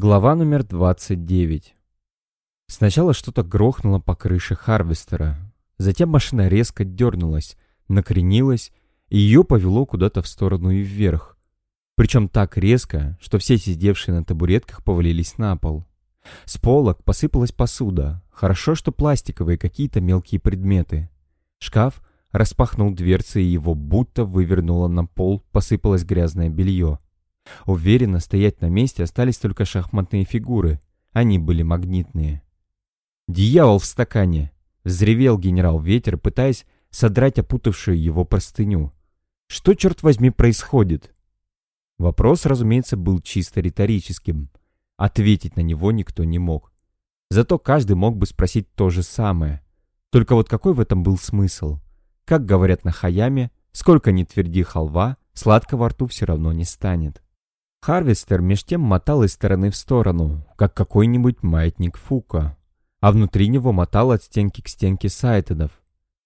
Глава номер 29. Сначала что-то грохнуло по крыше Харвестера. Затем машина резко дернулась, накренилась, и ее повело куда-то в сторону и вверх. Причем так резко, что все сидевшие на табуретках повалились на пол. С полок посыпалась посуда. Хорошо, что пластиковые какие-то мелкие предметы. Шкаф распахнул дверцы, и его будто вывернуло на пол, посыпалось грязное белье. Уверенно стоять на месте остались только шахматные фигуры. Они были магнитные. «Дьявол в стакане!» — взревел генерал Ветер, пытаясь содрать опутавшую его простыню. «Что, черт возьми, происходит?» Вопрос, разумеется, был чисто риторическим. Ответить на него никто не мог. Зато каждый мог бы спросить то же самое. Только вот какой в этом был смысл? Как говорят на Хаяме, сколько ни тверди халва, сладко во рту все равно не станет. Харвестер меж тем мотал из стороны в сторону, как какой-нибудь маятник Фука, а внутри него мотал от стенки к стенке сайтедов,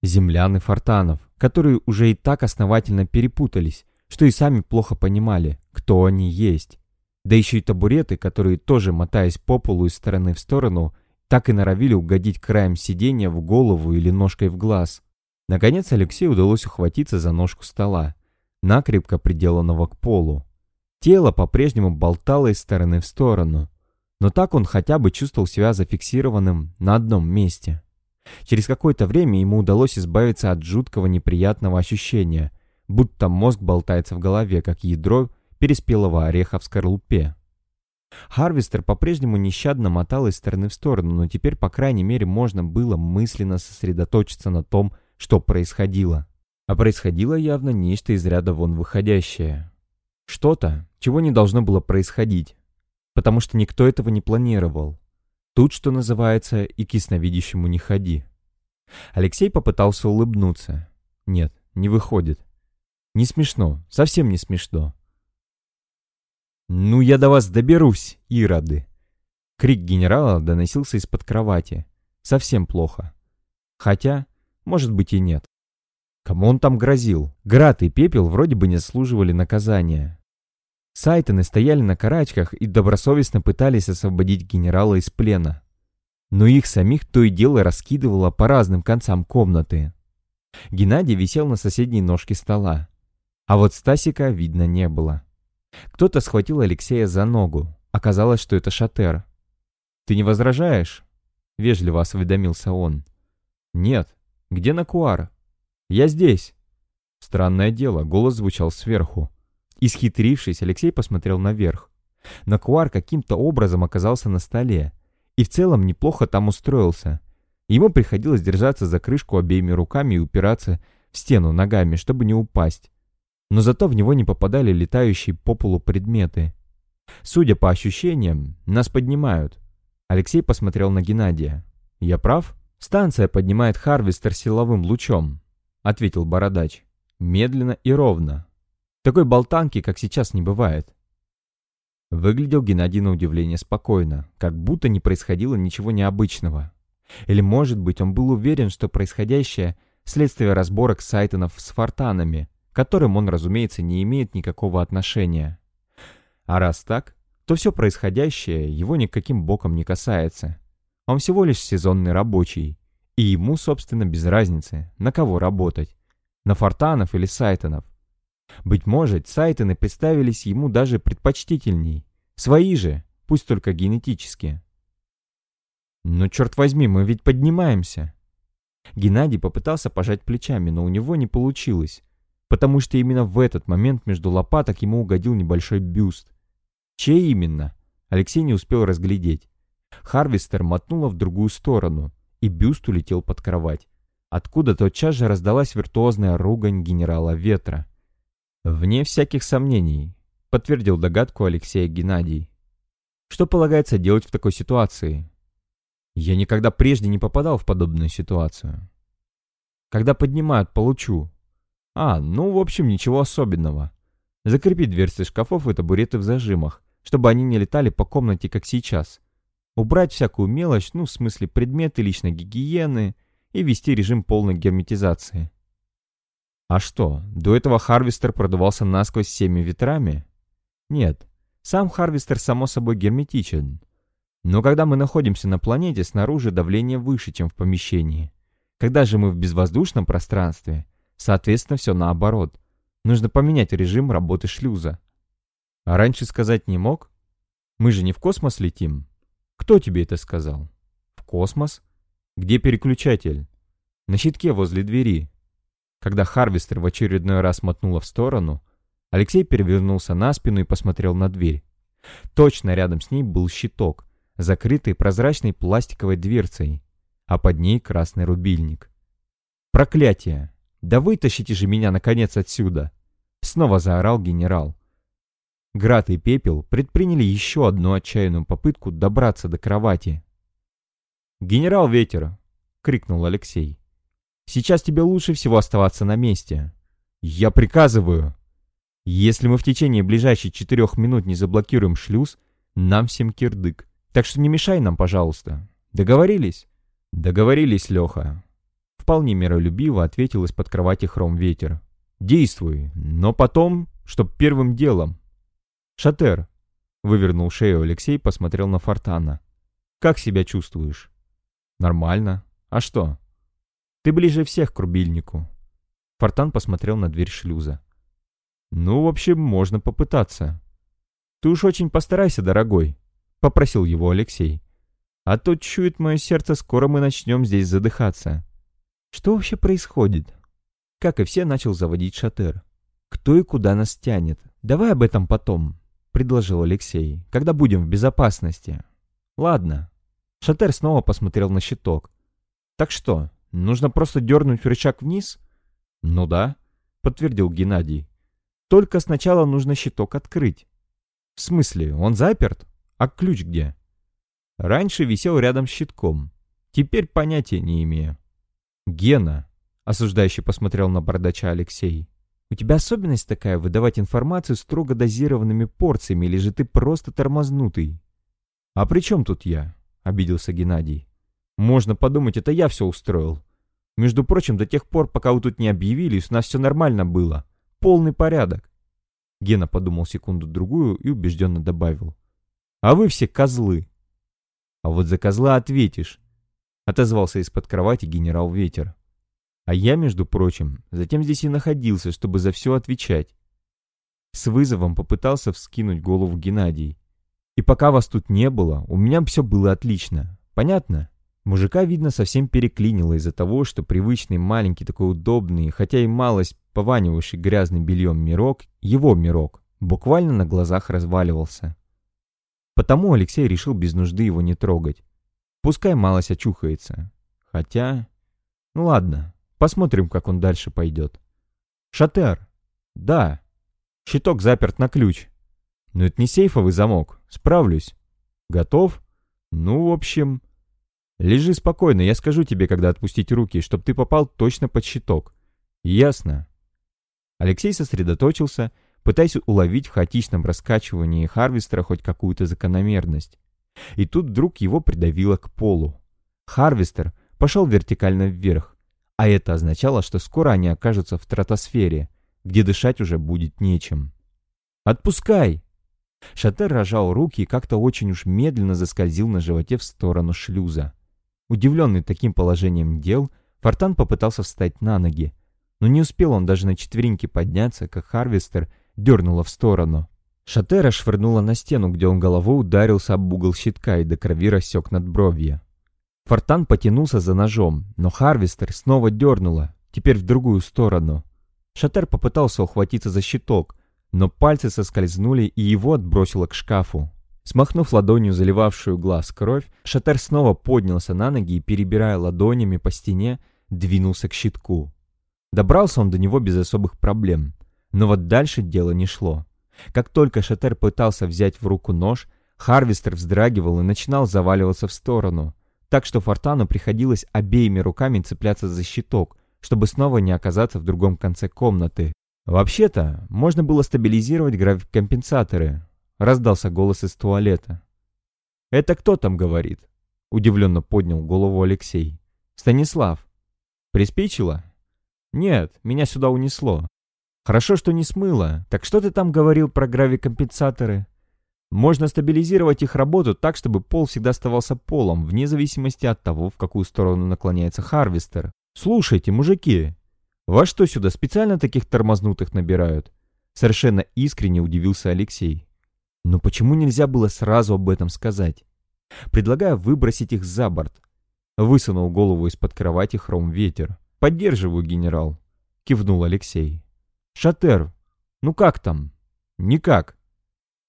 землян и фортанов, которые уже и так основательно перепутались, что и сами плохо понимали, кто они есть. Да еще и табуреты, которые тоже, мотаясь по полу из стороны в сторону, так и норовили угодить краем сиденья в голову или ножкой в глаз. Наконец Алексею удалось ухватиться за ножку стола, накрепко приделанного к полу. Тело по-прежнему болтало из стороны в сторону, но так он хотя бы чувствовал себя зафиксированным на одном месте. Через какое-то время ему удалось избавиться от жуткого неприятного ощущения, будто мозг болтается в голове, как ядро переспелого ореха в скорлупе. Харвестер по-прежнему нещадно мотал из стороны в сторону, но теперь, по крайней мере, можно было мысленно сосредоточиться на том, что происходило. А происходило явно нечто из ряда вон выходящее. Что-то, чего не должно было происходить, потому что никто этого не планировал. Тут, что называется, и к ясновидящему не ходи. Алексей попытался улыбнуться. Нет, не выходит. Не смешно, совсем не смешно. «Ну, я до вас доберусь, ироды!» Крик генерала доносился из-под кровати. Совсем плохо. Хотя, может быть и нет. Кому он там грозил? Град и пепел вроде бы не заслуживали наказания. Сайтоны стояли на карачках и добросовестно пытались освободить генерала из плена. Но их самих то и дело раскидывало по разным концам комнаты. Геннадий висел на соседней ножке стола. А вот Стасика видно не было. Кто-то схватил Алексея за ногу. Оказалось, что это Шатер. «Ты не возражаешь?» — вежливо осведомился он. «Нет. Где Накуар?» «Я здесь». Странное дело, голос звучал сверху. Исхитрившись, Алексей посмотрел наверх. Накуар каким-то образом оказался на столе и в целом неплохо там устроился. Ему приходилось держаться за крышку обеими руками и упираться в стену ногами, чтобы не упасть. Но зато в него не попадали летающие по полу предметы. Судя по ощущениям, нас поднимают. Алексей посмотрел на Геннадия. «Я прав?» «Станция поднимает Харвестер силовым лучом», — ответил Бородач. «Медленно и ровно, такой болтанки, как сейчас, не бывает. Выглядел Геннадий на удивление спокойно, как будто не происходило ничего необычного. Или, может быть, он был уверен, что происходящее – следствие разборок сайтонов с фортанами, к которым он, разумеется, не имеет никакого отношения. А раз так, то все происходящее его никаким боком не касается. Он всего лишь сезонный рабочий, и ему, собственно, без разницы, на кого работать – на фортанов или сайтонов – быть может, Сайтоны представились ему даже предпочтительней. Свои же, пусть только генетически. Но черт возьми, мы ведь поднимаемся. Геннадий попытался пожать плечами, но у него не получилось, потому что именно в этот момент между лопаток ему угодил небольшой бюст. Чей именно? Алексей не успел разглядеть. Харвестер мотнула в другую сторону, и бюст улетел под кровать. Откуда тотчас же раздалась виртуозная ругань генерала Ветра. «Вне всяких сомнений», — подтвердил догадку Алексея Геннадий. «Что полагается делать в такой ситуации?» «Я никогда прежде не попадал в подобную ситуацию». «Когда поднимают, получу». «А, ну, в общем, ничего особенного. Закрепить дверцы шкафов и табуреты в зажимах, чтобы они не летали по комнате, как сейчас. Убрать всякую мелочь, ну, в смысле предметы личной гигиены, и ввести режим полной герметизации». А что, до этого Харвестер продувался насквозь всеми ветрами? Нет, Сам Харвестер, само собой, герметичен. Но когда мы находимся на планете, снаружи давление выше, чем в помещении. Когда же мы в безвоздушном пространстве, соответственно, все наоборот. Нужно поменять режим работы шлюза. А раньше сказать не мог? Мы же не в космос летим. Кто тебе это сказал? В космос? Где переключатель? На щитке возле двери. Когда Харвестер в очередной раз мотнула в сторону, Алексей перевернулся на спину и посмотрел на дверь. Точно рядом с ней был щиток, закрытый прозрачной пластиковой дверцей, а под ней красный рубильник. «Проклятие! Да вытащите же меня, наконец, отсюда!» Снова заорал генерал. Град и Пепел предприняли еще одну отчаянную попытку добраться до кровати. «Генерал Ветер!» — крикнул Алексей. «Сейчас тебе лучше всего оставаться на месте. Я приказываю!» Если мы в течение ближайших четырех минут не заблокируем шлюз, нам всем кирдык. Так что не мешай нам, пожалуйста. Договорились? Договорились, Леха. Вполне миролюбиво ответил из-под кровати хром ветер. Действуй, но потом, чтоб первым делом. Шатер. Вывернул шею Алексей, посмотрел на Фортана. Как себя чувствуешь? Нормально. А что? Ты ближе всех к рубильнику. Фортан посмотрел на дверь шлюза. «Ну, в общем, можно попытаться». «Ты уж очень постарайся, дорогой», — попросил его Алексей. «А то чует мое сердце, скоро мы начнем здесь задыхаться». «Что вообще происходит?» Как и все, начал заводить шатер. «Кто и куда нас тянет? Давай об этом потом», — предложил Алексей, «когда будем в безопасности». «Ладно». Шатер снова посмотрел на щиток. «Так что, нужно просто дернуть рычаг вниз?» «Ну да», — подтвердил Геннадий. Только сначала нужно щиток открыть. В смысле, он заперт? А ключ где? Раньше висел рядом с щитком. Теперь понятия не имею. Гена, осуждающий посмотрел на бардача Алексей. У тебя особенность такая выдавать информацию строго дозированными порциями, или же ты просто тормознутый? А при чем тут я? Обиделся Геннадий. Можно подумать, это я все устроил. Между прочим, до тех пор, пока вы тут не объявились, у нас все нормально было. Полный порядок. Гена подумал секунду-другую и убежденно добавил. А вы все козлы. А вот за козла ответишь. Отозвался из-под кровати генерал Ветер. А я, между прочим, затем здесь и находился, чтобы за все отвечать. С вызовом попытался вскинуть голову Геннадий. И пока вас тут не было, у меня все было отлично. Понятно? Мужика, видно, совсем переклинило из-за того, что привычный маленький такой удобный, хотя и малость пованивавший грязным бельем мирок, его мирок, буквально на глазах разваливался. Потому Алексей решил без нужды его не трогать. Пускай малость очухается. Хотя... Ну ладно, посмотрим, как он дальше пойдет. Шатер. Да. Щиток заперт на ключ. Но это не сейфовый замок. Справлюсь. Готов? Ну, в общем... Лежи спокойно, я скажу тебе, когда отпустить руки, чтоб ты попал точно под щиток. Ясно. Алексей сосредоточился, пытаясь уловить в хаотичном раскачивании Харвестера хоть какую-то закономерность. И тут вдруг его придавило к полу. Харвестер пошел вертикально вверх, а это означало, что скоро они окажутся в стратосфере, где дышать уже будет нечем. «Отпускай!» Шатер рожал руки и как-то очень уж медленно заскользил на животе в сторону шлюза. Удивленный таким положением дел, Фортан попытался встать на ноги, но не успел он даже на четвереньки подняться, как Харвестер дернула в сторону. Шатера швырнула на стену, где он головой ударился об угол щитка и до крови рассек надбровье. Фортан потянулся за ножом, но Харвестер снова дернула, теперь в другую сторону. Шатер попытался ухватиться за щиток, но пальцы соскользнули и его отбросило к шкафу. Смахнув ладонью заливавшую глаз кровь, Шатер снова поднялся на ноги и, перебирая ладонями по стене, двинулся к щитку. Добрался он до него без особых проблем, но вот дальше дело не шло. Как только Шатер пытался взять в руку нож, Харвестер вздрагивал и начинал заваливаться в сторону, так что Фортану приходилось обеими руками цепляться за щиток, чтобы снова не оказаться в другом конце комнаты. Вообще-то, можно было стабилизировать гравикомпенсаторы, Раздался голос из туалета. «Это кто там говорит?» Удивленно поднял голову Алексей. «Станислав. Приспичило?» «Нет, меня сюда унесло. Хорошо, что не смыло. Так что ты там говорил про гравикомпенсаторы?» Можно стабилизировать их работу так, чтобы пол всегда оставался полом, вне зависимости от того, в какую сторону наклоняется Харвестер. Слушайте, мужики, во что сюда специально таких тормознутых набирают? Совершенно искренне удивился Алексей. Но почему нельзя было сразу об этом сказать? Предлагаю выбросить их за борт. Высунул голову из-под кровати хром ветер. «Поддерживаю, генерал», — кивнул Алексей. «Шатер, ну как там?» «Никак».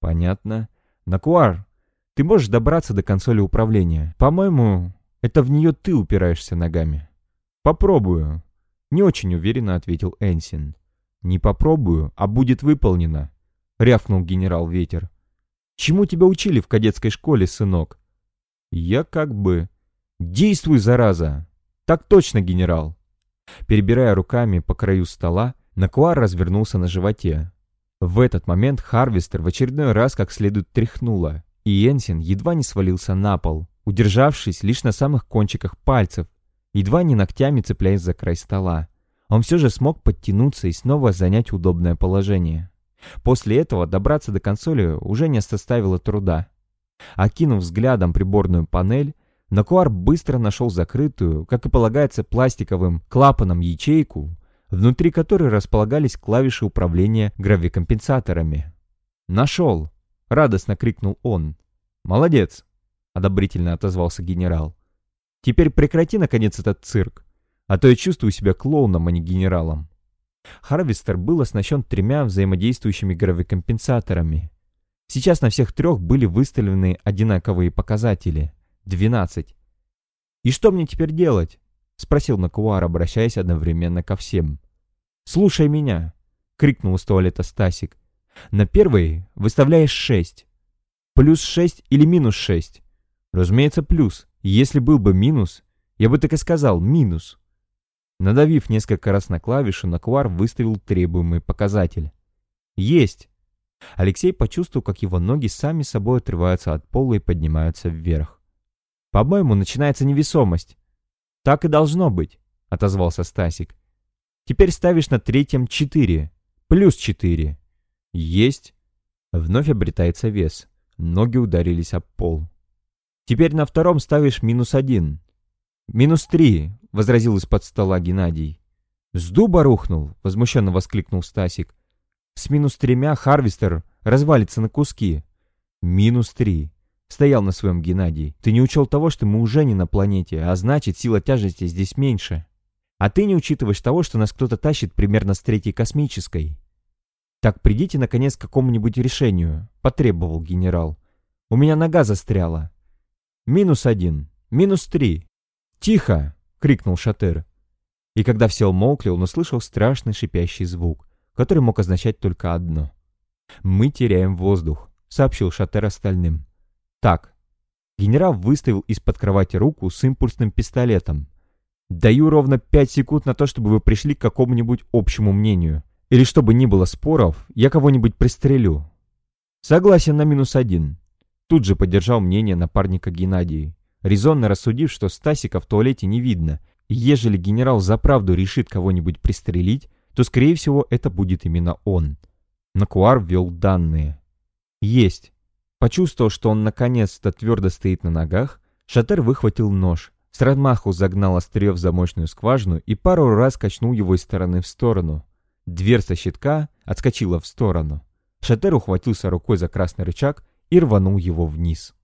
«Понятно. Накуар, ты можешь добраться до консоли управления. По-моему, это в нее ты упираешься ногами». «Попробую», — не очень уверенно ответил Энсин. «Не попробую, а будет выполнено», — рявкнул генерал Ветер. «Чему тебя учили в кадетской школе, сынок?» «Я как бы...» «Действуй, зараза!» «Так точно, генерал!» Перебирая руками по краю стола, Накуар развернулся на животе. В этот момент Харвестер в очередной раз как следует тряхнуло, и Йенсен едва не свалился на пол, удержавшись лишь на самых кончиках пальцев, едва не ногтями цепляясь за край стола. Он все же смог подтянуться и снова занять удобное положение. После этого добраться до консоли уже не составило труда. Окинув взглядом приборную панель, Накуар быстро нашел закрытую, как и полагается пластиковым клапаном ячейку, внутри которой располагались клавиши управления гравикомпенсаторами. «Нашел!» — радостно крикнул он. «Молодец!» — одобрительно отозвался генерал. «Теперь прекрати, наконец, этот цирк, а то я чувствую себя клоуном, а не генералом». Харвестер был оснащен тремя взаимодействующими гравикомпенсаторами. Сейчас на всех трех были выставлены одинаковые показатели — 12. «И что мне теперь делать?» — спросил Накуар, обращаясь одновременно ко всем. «Слушай меня!» — крикнул из туалета Стасик. «На первый выставляешь 6. Плюс 6 или минус 6?» «Разумеется, плюс. Если был бы минус, я бы так и сказал, минус». Надавив несколько раз на клавишу, Накуар выставил требуемый показатель. «Есть!» Алексей почувствовал, как его ноги сами собой отрываются от пола и поднимаются вверх. «По-моему, начинается невесомость». «Так и должно быть», — отозвался Стасик. «Теперь ставишь на третьем четыре, плюс четыре». «Есть». Вновь обретается вес. Ноги ударились об пол. «Теперь на втором ставишь минус один». «Минус три», — возразил из-под стола Геннадий. «С дуба рухнул», — возмущенно воскликнул Стасик. С минус тремя Харвестер развалится на куски. Минус три. Стоял на своем Геннадий. Ты не учел того, что мы уже не на планете, а значит, сила тяжести здесь меньше. А ты не учитываешь того, что нас кто-то тащит примерно с третьей космической. Так придите, наконец, к какому-нибудь решению, потребовал генерал. У меня нога застряла. Минус один. Минус три. Тихо! Крикнул Шатер. И когда все умолкли, он услышал страшный шипящий звук который мог означать только одно. «Мы теряем воздух», — сообщил Шатер остальным. «Так». Генерал выставил из-под кровати руку с импульсным пистолетом. «Даю ровно пять секунд на то, чтобы вы пришли к какому-нибудь общему мнению. Или чтобы не было споров, я кого-нибудь пристрелю». «Согласен на минус один». Тут же поддержал мнение напарника Геннадий, резонно рассудив, что Стасика в туалете не видно, ежели генерал заправду решит кого-нибудь пристрелить, то, скорее всего, это будет именно он. Накуар ввел данные. Есть. Почувствовав, что он наконец-то твердо стоит на ногах, Шатер выхватил нож, с размаху загнал острие в замочную скважину и пару раз качнул его из стороны в сторону. Дверца щитка отскочила в сторону. Шатер ухватился рукой за красный рычаг и рванул его вниз.